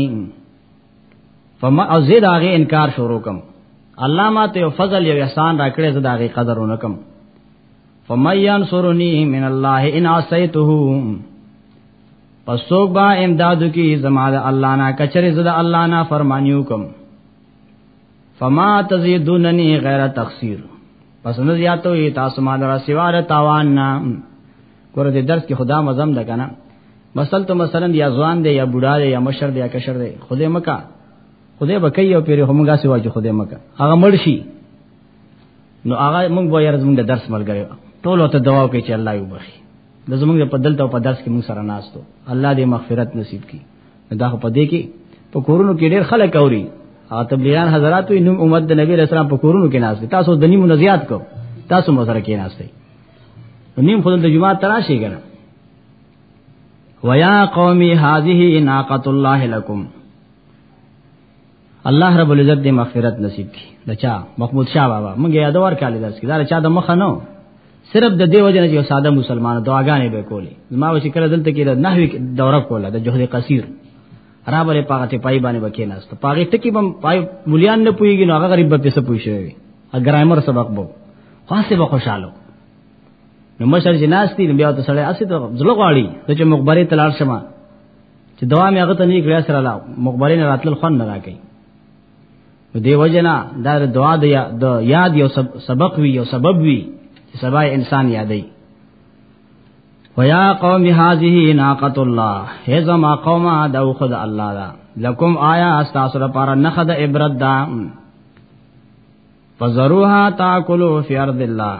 S1: فما او زید هغه انکار شروع کوم الله ما ته فضل یو احسان را کړی زه دا غي قدر ونکم فمن ينصرني من الله ان عصيته پس څوک با امدادو کی زما د الله نه کچره زه د الله نه فرمانیو کوم فما تزيدونني غیر تخسیر پس نه زیاتو ای تاسو ما لرا سوا د تاوان نه کور دې درس کې خدا مزم ده کنه مثلا ته مثلا یا ځوان دی یا بوډا دی یا مشر دی یا کشر دی خدای مکا خدای بکې یو پیر همغه سوا چې خدای مکا هغه مړ شي نو هغه موږ به یې زموږ د درس ملګری ټول ته دعا کوي چې الله یې وبخي د زمونږ په دلته او په درس کې مونږ سره ناستو الله دې مغفرت نصیب کړي دا په دې کې په کورونو کې ډېر خلک اوري او تبلیغان حضرات وي نوم امت د نبی رسول الله په کورونو کې ناس دي تاسو د نیمو نزيات کو تاسو مو سره کې ناس دي نیم خدل د جمعه تراشي ګره ويا قومي هذه ناقه الله لكم الله رب العزت دې مغفرت نصیب کړي دچا محمود شاه بابا موږ یادوار کاله درس کې دا چا د مخه نو صرف د دې وجه نه چې ساده مسلمان دعاګانې به کولې ما وشي کله دلته کې د نحوی دوره کوله د جهد قصیر را بلې پاغه ته پای باندې وکې ناست پاغه ته کې بم پای مليان نه پويږي نو هغه غریب به پیسې پوي شوی ا ګرامر سبق بو خاصه به خوشاله نو مشر جناستي بیا ته سړی اسې ته زړه غواړي چې مخبره تلار شمه چې دوام یې هغه ته نه کړی سره لا مخبرین راتل خون نه راکې نو دی وجنا دا دعا د یاد یو سبق وی یو سبب وی چې سبا انسان یادې ويا قوم هذه ناقۃ الله هي زما قوم دا خد الله دا لکم آیا استاسو لپاره نخد عبرت دا فزروها تاکلوا فی ارض الله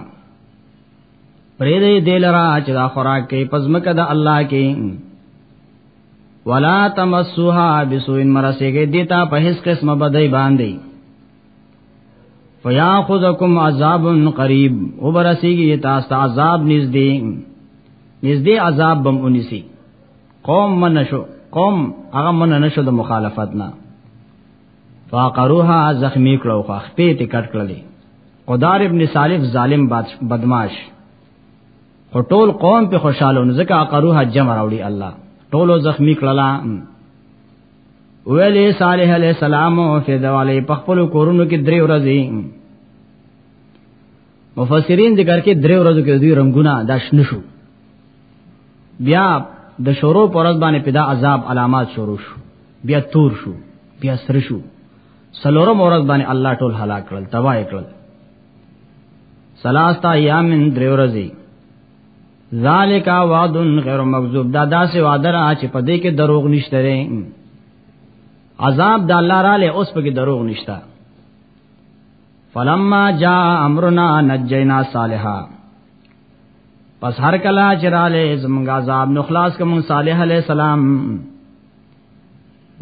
S1: پرې دې دلرا چې دا خوراک کې پزمکه د الله کې ولا تمسوها بسوین مرسیږي دیتا په هیڅ قسمه بدای باندې فیاخذکم عذاب قریب وبرسیږي تاسو ته عذاب نږدې نږدې عذاب بم اونیسی قوم منشو قوم هغه من نشو د مخالفت نه فاقروها زخمی کړو خو خپې ته کټ کړلې قدار ابن سالف ظالم بدمعاش خو ټول قوم په خوشاله نو ځکه اقروها جمع راوړي الله ټولو زخمی کړلا ویلی صالح علیہ السلام او فدوالی پخپل کورونو کې درې ورځې مفسرین ذکر کې درې ورځې کې دوی رنگونه داش نشو بیا د شورو پرز باندې پیدا عذاب علامات شروع شو بیا تور شو بیا سر شو سلورم ورځ باندې الله ټول هلاک کړل تباہ کړل سلاستا ایام من درې ورځې ذالک وعد غیر مکذوب دا داسې وعده را چې په دې کې دروغ نشته رې عذاب د الله را لې اوس په کې دروغ نشته فلما جاء امرنا نجینا صالحا پس هر کلا چراله زمونږه عذاب نو خلاص کوم صالح علی السلام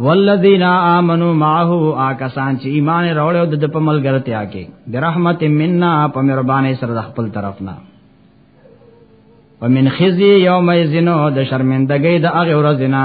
S1: والذین آمنوا معه آکسان چې ایمان راوړل او د په ملګرتیا کې برحمت مننا په مهرباني سره د خپل طرف نه ومن خزي یوم یزنو د شرمندګۍ د هغه ورځې نه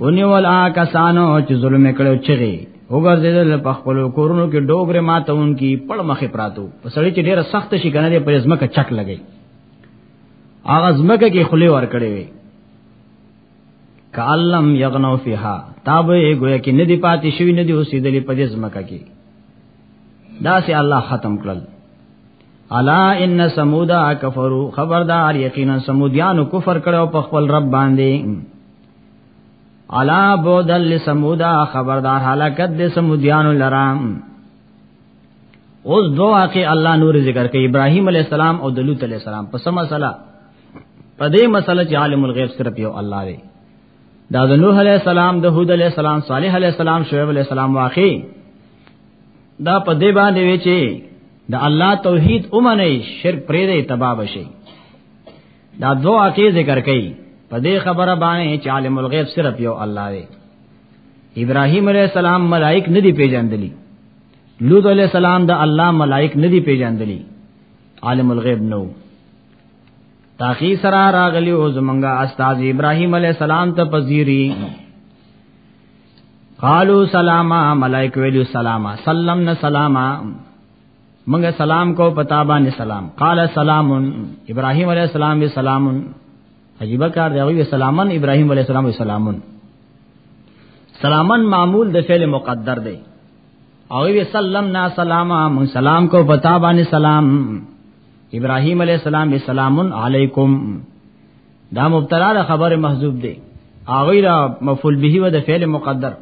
S1: ونیول آ کسانو چې ظلم کړو چغي وګرځیدل په خپل کورونو کې ډوګره ماتون کی پړ مخې پراتو په سړی چې ډیره سخت شي کنه دې پر ځمکه چک لګي هغه ځمکه کې خلی ور کړې وي کالم یغنو فیها تابه گویا کې ندی پاتې شوی ندی اوسېدلې په دې ځمکه کې دا سه الله ختم کړل الا ان سمودا کفرو خبردار یقینا سمودیانو کفر کړو په خپل رب باندې الا بودل لسمودا خبردار هلاکت د سمودیانو لرام اوس دو واقع الله نور ذکر کوي ابراهيم عليه السلام او دلوت عليه السلام په سم مسله په دې مسله چې عالم الغيب صرف یو الله دی دا د نوح عليه السلام د هود عليه السلام صالح عليه السلام شعیب عليه السلام واقع دا په دې باندې وی چې د الله توحید اومنه شرک پرې دې تباہ بشي دا دو عقی ذکر کړي په دې خبره باندې چې عالم الغیب صرف یو الله دی ابراهیم علیه السلام ملائک ندی پیژندلی لوط علیہ السلام دا الله ملائک ندی پیژندلی عالم الغیب نو تاخی سرا راغلی او زمنګا استاد ابراهیم علیہ السلام ته پذیری قالو سلاما ملائک ویلو سلاما سلمنا سلاما منګه سلام کو پتا باندې سلام قال سلام ابراهيم عليه السلام به سلام عجیب کار دی وی سلامن ابراهيم عليه السلام به سلامن سلامن معمول د فعل مقدر دی او وی سلمنا سلاما من سلام کو پتا باندې سلام ابراهيم عليه السلام به سلام علیکم دا مبتلا د خبر محذوب دی هغه را مفعول به و د فعل مقدر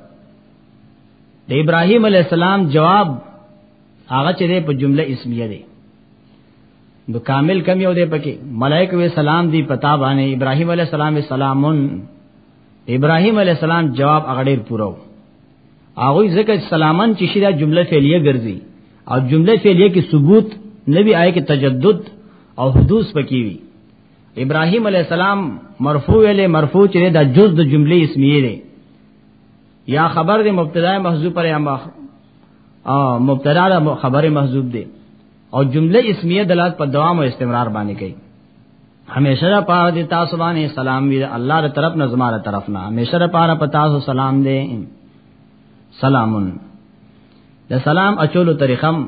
S1: د ابراهیم علی السلام جواب هغه چې په جمله اسمیه دی نو کامل کم یو دی پکې ملائکه و سلام دی پتا باندې ابراهیم علی السلام سلامون ابراهیم علی السلام جواب هغه ډیر پوره و هغه ځکه سلامن چې شیدا جمله فعلیه ګرځي او جمله فعلیه کې ثبوت نبی آئے کې تجدد او حدوث پکې وي ابراهيم عليه السلام مرفوع له مرفوع چې دا جز د جملې اسمیه دی یا خبر د مبتدا محذوف پر یا مخ او مبتدا د خبر محذوف دی او جمله اسمیه دلالت په دوام او استمرار باندې کوي همیشه را پاره د تاسو باندې سلام وی الله تر طرف نه زماره طرف نه همیشه را پاره په تاسو سلام دی سلامون د سلام اچولو طریقم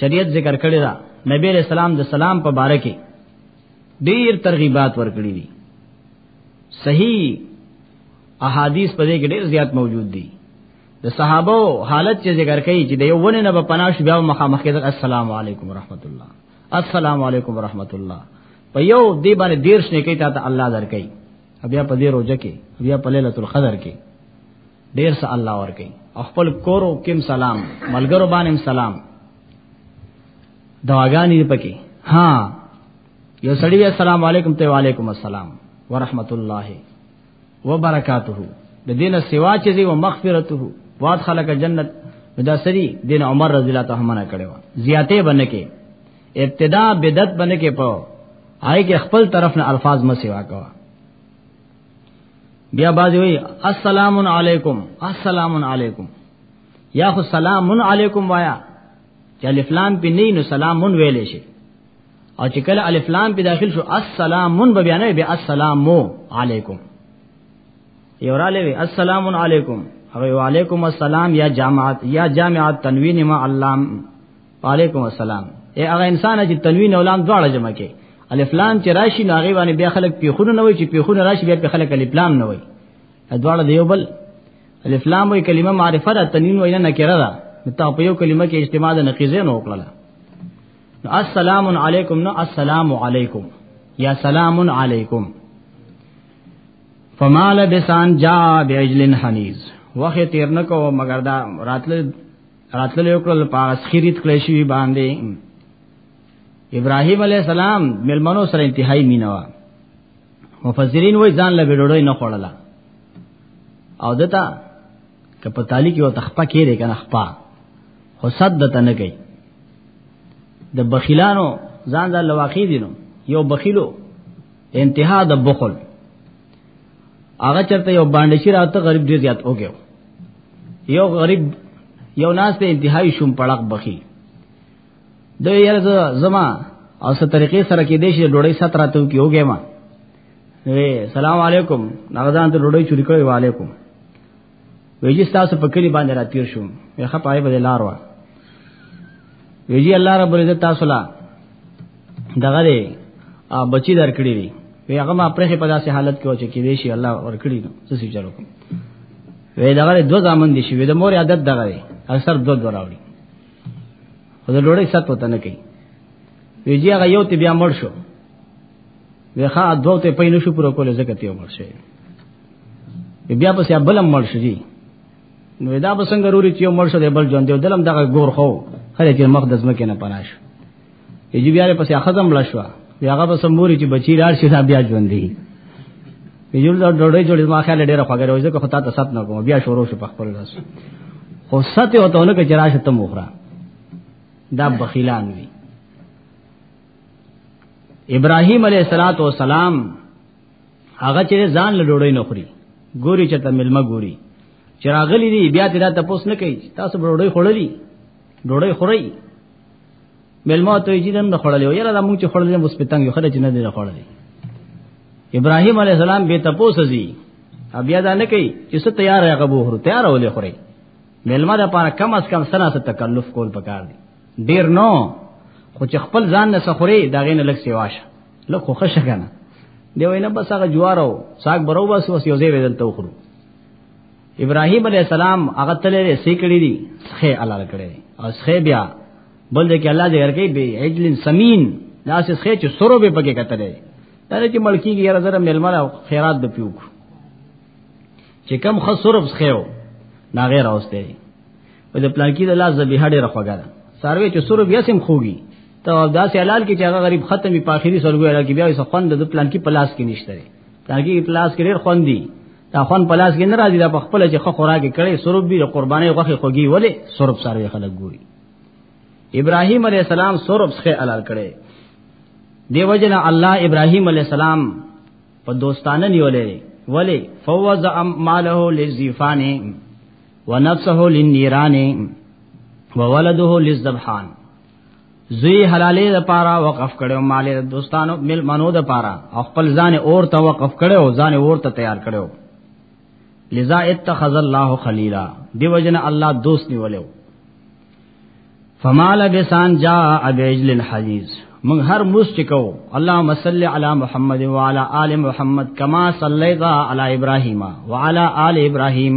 S1: شریعت ذکر کړی دا نبی علیہ السلام د سلام په باره کې ډیر ترغیبات ورکړي دي صحیح احادیث په دې کې ډیر زیات موجود دي د صحابه حالت چې ذکر کړي چې د یو ونه نه په پناش بیا مخامخ کېدل السلام علیکم ورحمت الله السلام علیکم ورحمت الله په یو دی باندې دیر شنه کوي ته الله درکې بیا په دې روزه کې بیا په ليله القدر کې ډیر څه الله ور کوي خپل کورو کم سلام ملګرو باندې سلام دواګانی پکې ها یو سړی السلام علیکم ته وعلیکم السلام ورحمت الله وبرکاته د دین سوا چې دی او مغفرته واد خلق جنت دا سری دین عمر رضی الله تعالی عنہ کړو زیاته باندې کې ابتدا بدعت باندې کې پاو آی کې خپل طرف نه الفاظ مې سیوا کوا بیا بازی وی السلام علیکم السلام علیکم یا خو سلام علیکم وایا چې الف لام په نه نو سلام ویلې شي او چې کله الف لام په داخل شو السلام به بیا نه بیا السلام علیکم یوراله وی السلام علیکم او علیکم السلام یا جامعات یا جامعات تنوین ما علام وعلیکم السلام اے هغه انسان چې تنوین او لام دواړه جمع کې الف لام چې راشي نو هغه باندې بیا خلک پیخونه نه وي چې پیخونه راشي بیا خلک الف لام نه وي دواړه دیو بل الف لام وی کلمه معرفه ده تنوین وینا نکره ده ته په یو کلمه کې اجتماع د نقیزه نه وکړه نو السلام علیکم نو السلام علیکم یا سلام علیکم فما لبسان جا بعجل حنیز وخت تیر نکو مگر دا راتل راتل یو کړل پاس خیرت کړی شوی باندې ابراهیم علی السلام ملمنو سره انتهایی مینوا مفسرین وای ځان له ویډوړې نه خړلا او دتا که په تالی کې او تخپا کې لري کنه خپا خو صد دته نه کوي د بخیلانو ځان ځان لواخی دي نو یو بخیلو انتها د بخل هغه چرته یو باندې شي راته غریب ډیر زیات اوګو یو غریب یو ناس ته انتهایی شوم پړق بخي د یره زما او ست طریقې سره کې دیش ډوړې سات راتو کې اوګه ما سلام علیکم نغدان ته ډوړې چوری کړې وعلیکم ویجی تاسو په کلی باندې را تیر شو یې خپای به لار وا ویجی الله رب عزت تاسو لا دغه دی بچی درکړي وی وی هغه ما پرې په داسې حالت کې و چې کې دی شي الله ورکړي نو څه سي چلو وی دغه دوه ځامن دي شي وی د مور عادت دغه دی اکثر دوه دوه راوړي خو د ډوړې سات وته نه کوي وی جی هغه یو ته بیا مړ شو وی ښا دوه ته پینې شو پر کوله زکه ته مړ شي بیا پس بل مړ شي نو دا به څنګه روري چې مړ شي بل ژوند دی دلم دغه ګور خو خلک یې مخ د ځمکې نه پناش یی بیا له پسې خزم مړ شو بیا هغه به سموري چې بچی راړ شي بیا ژوند دی یو دا ډوډۍ جوړې ما خیال ډیره خوګره وځه که خطا ته سات نه کوم بیا شروع شو په خپل لاس خو سات او ته نه کې راشه تم وخره دا بخیلان وی ابراهیم علیه السلام هغه چې ځان له ډوډۍ نه خوري ګوري چې ته ملما ګوري چې راغلي دي بیا دې دا تپوس نه کوي تاسو ډوډۍ خورلې ډوډۍ خوري ملما ته یې جنن نه خورلې یاره دا موږ چې خورلې مو سپتنګ یو خره چې نه دي نه خورلې ابراهيم عليه السلام به تپوس زی بیا دا نه کوي چې څه تیار هغه بوهر تیار ولې خوري ملما د پاره کم از کم سنا څه تکلف کول پکار دي ډیر نو خو چې خپل ځان نه سخوري دا غینه لک سیواشه لک خو خشه کنه دی وینا بس هغه جوارو ساګ برو بس وس یو ځای بدل تو خرو ابراهیم علی السلام هغه تلې سیکړی دي سخه الله کړی او سخه بیا بل دې کې الله دې ورکې به عجل سمین دا سه سخه چې سورو به پکې کتلې دا چې ملکی کې یاره زره ململ او خیرات به پیوک چې کم خصرف سخه و نا غیر اوسته په د پلانکی د لا زبیه ډیره خوګه ده سروي چې سور بیا سم خوږي ته دا سه حلال کې چې هغه غریب ختمي په اخري سرګو حلال کې بیا یې خوند د پلان کې پلاس کې نشته لري پلان کې پلاس کې ډېر خوند دي دا خوان پلاس کې نه راځي دا په خپل چې خو خوراکي کړي سرب به قرباني غوخه خوږي ولې سرب سره خلک ګوري ابراهيم عليه السلام سرب څخه حلال کړي دیو جن الله ابراهيم عليه السلام په دوستانه نیولې ولې فوز ام ماله لزیفانه ونفسه للنيران وولده للذبحان زوی حلالې د پاره وقف کړو مال د دوستانو مل منو د پاره او خپل ځان اور ته وقف کړو ځان اور ته تیار کړو لذا اتخذ الله خلیلا دیو جن الله دوست نیولیو فمال بسان جاء بعجل الحديث من هر مستکو اللهم صل على محمد وعلى ال محمد كما صليت على ابراهيم وعلى ال ابراهيم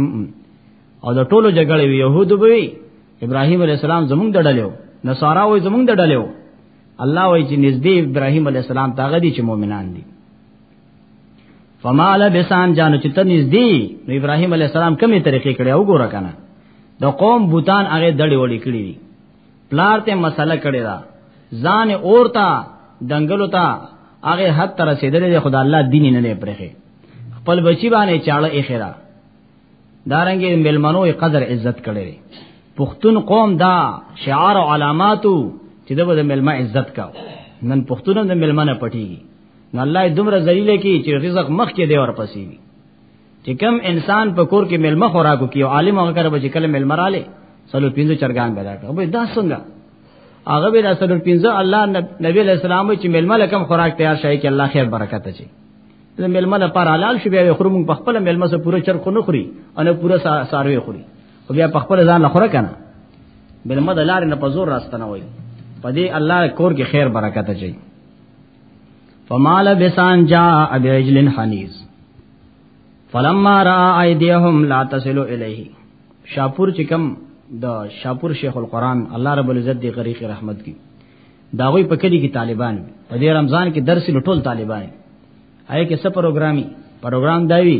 S1: او د ټولو جګړې يهود به ابراهيم عليه السلام زمونږ دډلو نصارا وې زمونږ دډلو الله وې چې نږدې ابراهيم عليه السلام تاغه دي چې مؤمنان دي فمال بسان جانو چې ته نږدې ابراهيم عليه السلام کومه طریقې کړې وګوره کنه د قوم بوتان هغه دړې وړې کړې دي پلار ته مسله کړې ده ځان اورتا دنګلو تا هغه حد تر رسیدلې خدا الله دین نه لې پرخه خپل بچی باندې چاړه اخیرا دارنګې ملمنو قدر عزت کړې پښتون قوم دا شعار او علاماتو چې دغه د ملما عزت کاو نن پښتون د ملما نه پټيږي نو الله دومره ذلیل کی چې رزق مخ کې دی ورپسې وي چې کم انسان په کور کې ملمه خوراکو کې او عالم هغه کړه چې کله ملمه رااله سلو پینځه چرګان پیدا کړ به دا څنګه هغه به سلو پینځه الله نبی علیہ السلام چې ملمه لکم خوراک تیار شای کې الله خیر برکت اچي د ملمه لپاره حلال شي بیا خورو موږ په خپل ملمه سره پوره چرګ خو نه خوري او نه پوره ساروي خوري او بیا په خپل ځان لخوره کنه ملمه د لارې نه په زور راستنه وي په دې الله کور کې خیر برکت اچي فمال بسان جا ابي رجل حنيز فلما را ايديهم لا تصل اليه شاپور چې کم د شاپور شیخ القران الله رب العزت دی غریق رحمت کی دا وی په کلی کې طالبان په دې رمضان کې درس لټول طالبان آی کې څه پروګرامي پروګرام داوی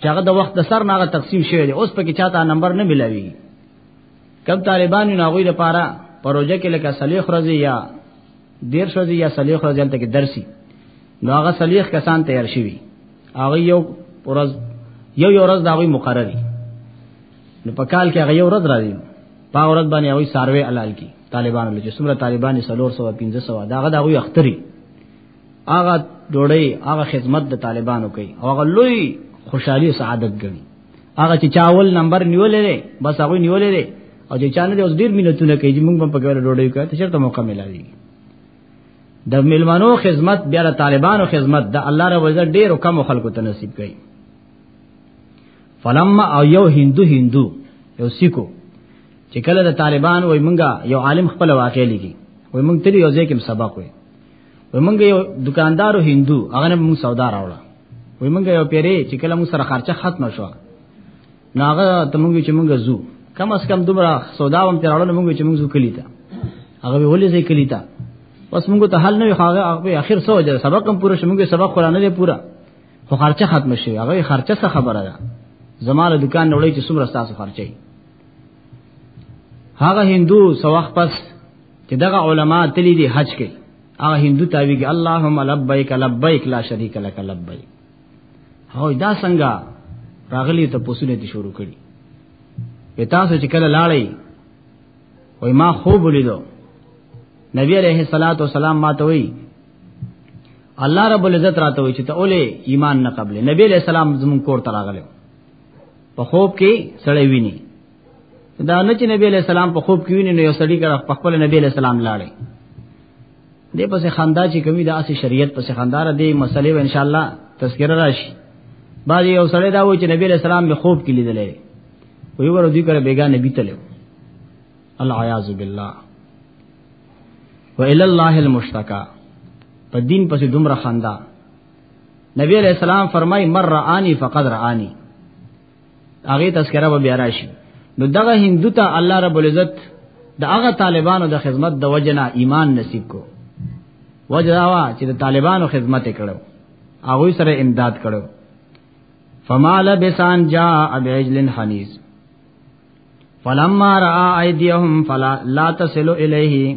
S1: چې هغه د وخت د سر ناغه تقسیم شوی دی اوس په کې چاته نمبر نه ملاوي کم طالبان نه غوي لپاره پروژه کې لکه صلیخ رضی یا دیر شوزی یا صلیخ ورځ دلته کې درسي نو هغه صلیخ کسان تیار شوي هغه یو ورځ یو یو ورځ دا غوي مقرري نو په کال کې هغه یو ورځ راځي په ورځ باندې هغه ساروي علال کی طالبانو لږه څومره طالبان 315 دا غدا غوي اختري هغه ډوړی هغه خدمت د طالبانو کوي هغه لوی خوشحالي سعادت ګڼي هغه چې چاول نمبر نیولې بس هغه نیولې او چې چانه دې اوس ډیر مينتونه کوي چې موږ په کار ډوډۍ کوي ته چرته موقع ملایي د ملمنو خدمت بیا د طالبانو خدمت د الله رب عزت ډیر کم خلکو ته نصیب کوي فلما او یو هندو هندو یو سیکو چې کله د طالبان وای مونږه یو عالم خپل واقع لګي وای مونږ تری یو ځای کې سبق وای وای مونږ یو دکاندار هندو هغه نه مونږ سودا راوړه وای مونږ یو پیری چې کله مونږ سره خرچه ختم شو نو هغه ته مونږ چې مونږ زو کم اس کم دومره سودا هم تراړل مونږ چې مونږ زو کلی تا هغه ولې زې کلی تا بس مونږ ته حل نه وي هغه هغه اخر سو جره سبق هم پوره شمږ سبق قران نه پوره خو خرچه ختم شي هغه خرچه څه خبره ده زماره دکان نه وړي چې څومره تاسو خرچي هغه هندو سواخ پس چې دغه علما تللی دي حج کې هغه هندو تاویږي اللهم لبیک لبیک لا شریک لک لبیک هو دا څنګه راغلی ته پوسونه دي شروع کړي په تاسو چې کله لاړی وای ما خوب ولیدو نبی عليه الصلاه والسلام ما ته وی الله رب العزت راته وی چې ته اوله ایمان نه قبل نبی عليه السلام زمون کور ته راغلو په خوب کې سړی ویني دا نه چې نبی علیہ السلام په خوب کې ویني نو یو سړی کړه په خپل نبی علیہ السلام لاړې دې پسې خندا چې کوي دا اسی شریعت پسې خندا را دې مسلې و ان شاء الله تذکرہ راشي بعد یو سړی دا و چې نبی علیہ السلام به خوب کې لیدلې وی ور دې کړه بیگا نبی تلو العیاذ بالله و الی الله المشتکا په دین پسې دومره خندا نبی علیہ السلام فرمای مر رآنی فقد رآنی هغه تذکرہ به بیا راشي نو دغه هندو ته الله رب العزت د هغه طالبانو د خدمت د وجنا ایمان نصیب کو وجداوا چې د طالبانو خدمت کړو هغه سره امداد کړو فمال بسان جا ابعجل حنیز فلما را ایدیهم فلا لا تصل الیه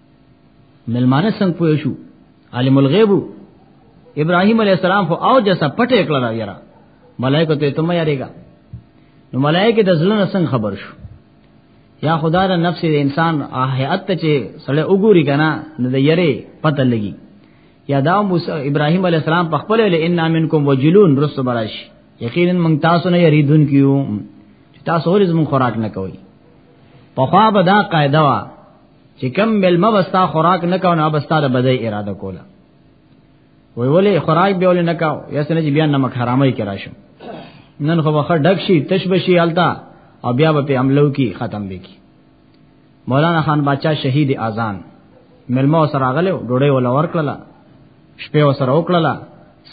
S1: ملمانه څنګه پوه شو عالم الغیب ابراهیم علی السلام خو او جسا پټه کړه دا یرا ملائکه ته ته مې یریګا نو ملائکه د زلون څنګه خبر شو یا خدا د نفس د انسان احیات ته چې سړی وګوري کنه نو د یری پته لګي یا دا موسی ابراهیم علی السلام په خپل له ان منکم وجلون رسو براش یقینا من تاسو نه یریدون کیو تاسو ورز من خوراک نه کوي په خوا به دا قاعده وا چې کم ملما وستا خوراک نه کاو نه بستا د بدای اراده کوله وی ولې خوراک به ولې نه کاو یا سنه چې بیا نمک حرامای کرا شو نن خو وخت ډک شي تشبشي التا او بیا به په عملو کې ختم به کی مولانا خان بادشاہ شهید اذان ملما سره غلې ډوډۍ ولا ورکړه شپه وسره وکړه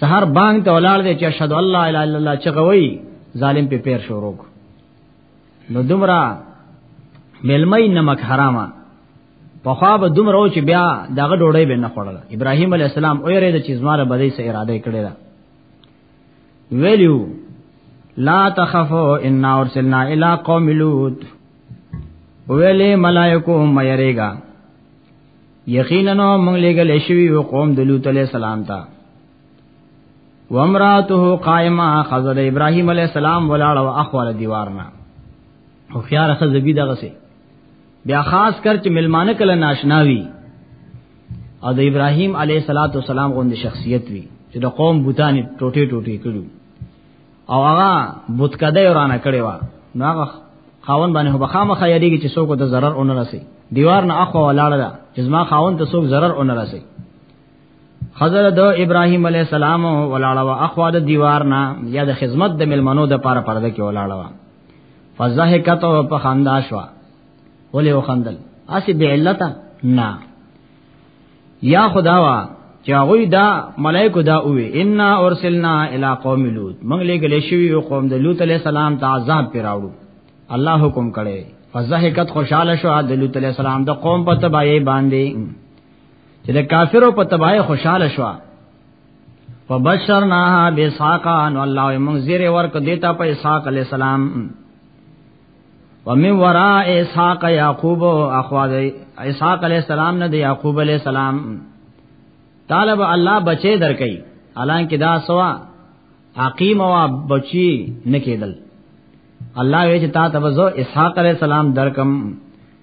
S1: سحر بانګ ته ولاړ دی چې اشهد الله الا الله چې غوي ظالم په پیر شروع نو دمرا ملمای نمک حرامه په خوا به دومره چې بیا دغه ډوړې به نه خوړل ابراهيم عليه السلام او یې د چیز مار بدې سه اراده کړې ده ویلو لا تخفو ان ارسلنا الى قوم لوط ویلې ملائکو مېریګا یقینا موږ لګل شوی قوم د لوط عليه السلام ته وامراته قائمه خزل ابراهيم عليه السلام ولاړ او اخوال دیوارنا خو خيار خزل بي دغه سي بیا خاص کر چې ملمانه کله ناشناوي او د ابراهيم عليه صلوات والسلام غوند شخصيت وي چې د قوم بوتان ټوټي ټوټي کړو او هغه بوت کده ورانه کړي وا نو هغه خاون باندې هو بخامه خیریږي چې څوک د zarar اون رسي دیوار نه اخو ولاړه چې زما خاون ته څوک zarar اون رسي خزر د ابراهيم عليه السلام ولاړه وا اخوا د دیوار نه یا د خدمت د ملمنو د پاره پرده کې ولاړه وا فزهکت او په خندا شو ولې وخندل اسی به علت نه یا خدا وا چې هغه دا ملائکه دا وې ان ارسلنا الی قوم لوط موږ لګلې شوی یو قوم د لوط علی السلام ته عذاب پیراوړو الله حکم کړي فزهکت خوشاله شو د لوط علی السلام د قوم په تبعی باندې چې د کافرو په تباہی خوشاله شو فبشرناها باسحاق ان الله موږ زیره ورک دیتا په اسحاق علی السلام ومن وراء اسحاق یعقوب اخوا د اسحاق علی السلام نه د یعقوب علی السلام طالب الله بچي درکې حالانکه دا سوا عقیم او بچی نکیدل الله وی چې تا ته وزو اسحاق علی السلام درکم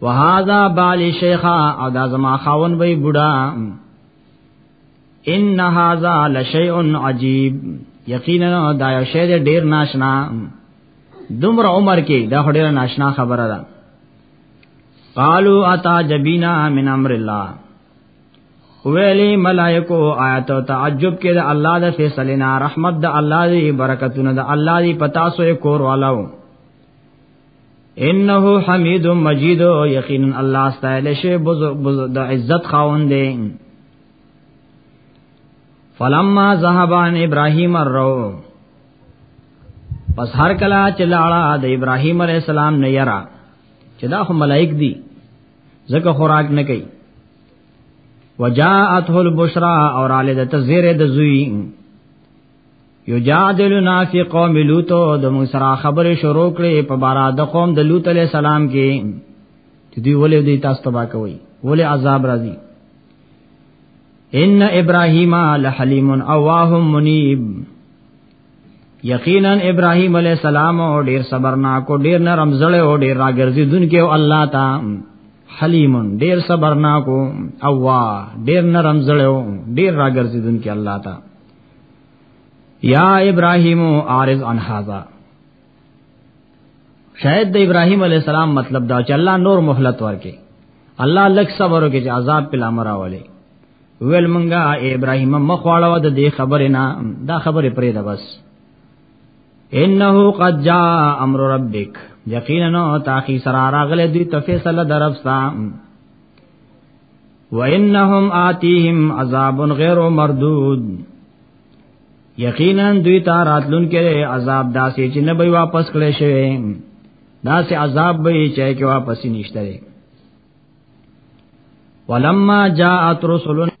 S1: وهذا بال شیخا او دا زما خاون وی بوډا ان هاذا لشیء عجیب یقینا دا یو شی ډیر ناشنا دومره عمر کې دا ډیر ناشنا خبره ده قالو اتا جبینا من امر الله ویلی ملائکو آیت او تعجب کې د الله د فیصله نه رحمت د الله دی برکتونه د الله دی پتا سو کور والو انه حمید مجید یقینا الله استایل شی د عزت خاوند دی فلما ذهب عن ابراهیم الرو پس هر کلا چې لاړه د ابراهیم علی السلام نه یرا چې دا خو ملائک دي زکه خوراک نه کوي وجاءته البشرا اور علی د تزیر د زوی یجادلنا فی قوم لوط د موږ سره خبره شروع کړي په بار د قوم د لوط علی السلام کې چې دوی ولې دوی تاسو تبا کوي ولې عذاب راځي ان ابراهیم لحلیم اواه منیب یقینا ابراهیم علی السلام او ډیر صبرناک او ډیر نرم زړه او ډیر راګرځي دونکو الله تا حلیم ډیر صبرناک او وا ډیر نرم زړه او ډیر راګرځي دونکو الله تا یا ابراهیم عارض عن هذا شاید د ابراهیم علی السلام مطلب دا چې الله نور مهلت ورکي الله لک صبر وکړي چې عذاب په لامر راولي ویل مونږه ابراهیم مخواړه د دې خبرې نه دا خبرې پرې ده بس انه قد جاء امر ربک یقینا تاخی سره راغله دوی ته فیصله درفستا وانهم آتیهم عذاب غیر مردود یقینا دوی ته راتلون کې عذاب داسې چې نه به واپس کړي شي داسې عذاب به یې چې کې واپس نشته دی ولما جاءت رسلنا